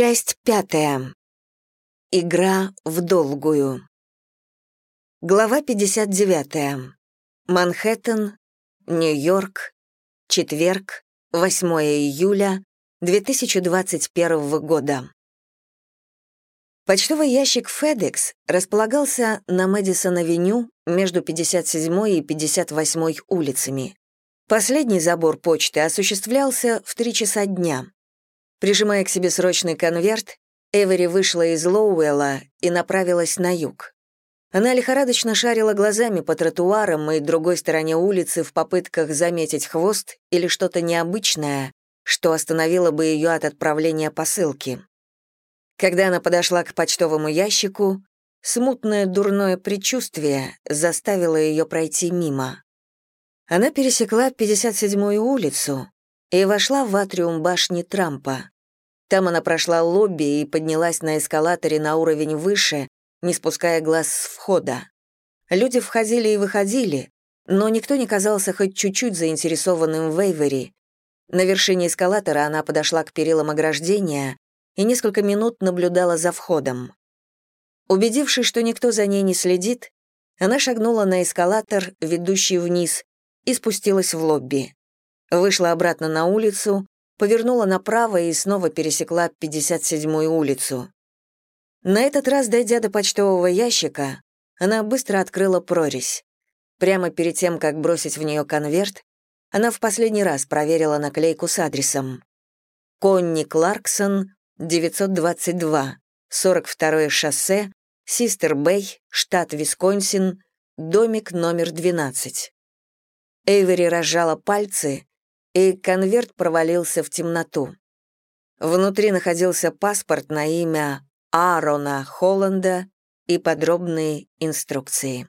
Часть пятая. Игра в долгую. Глава 59. Манхэттен, Нью-Йорк, четверг, 8 июля 2021 года. Почтовый ящик FedEx располагался на Мэдисон-авеню между 57 и 58 улицами. Последний забор почты осуществлялся в 3 часа дня. Прижимая к себе срочный конверт, Эвери вышла из Лоуэлла и направилась на юг. Она лихорадочно шарила глазами по тротуарам и другой стороне улицы в попытках заметить хвост или что-то необычное, что остановило бы ее от отправления посылки. Когда она подошла к почтовому ящику, смутное дурное предчувствие заставило ее пройти мимо. Она пересекла 57-ю улицу, и вошла в атриум башни Трампа. Там она прошла лобби и поднялась на эскалаторе на уровень выше, не спуская глаз с входа. Люди входили и выходили, но никто не казался хоть чуть-чуть заинтересованным в Эйвери. На вершине эскалатора она подошла к перилам ограждения и несколько минут наблюдала за входом. Убедившись, что никто за ней не следит, она шагнула на эскалатор, ведущий вниз, и спустилась в лобби вышла обратно на улицу, повернула направо и снова пересекла 57-ю улицу. На этот раз, дойдя до почтового ящика, она быстро открыла прорезь. Прямо перед тем, как бросить в нее конверт, она в последний раз проверила наклейку с адресом. Конни Кларксон, 922, 42-е шоссе, Систер-Бэй, штат Висконсин, домик номер 12. Эйвери разжала пальцы, и конверт провалился в темноту. Внутри находился паспорт на имя Аарона Холланда и подробные инструкции.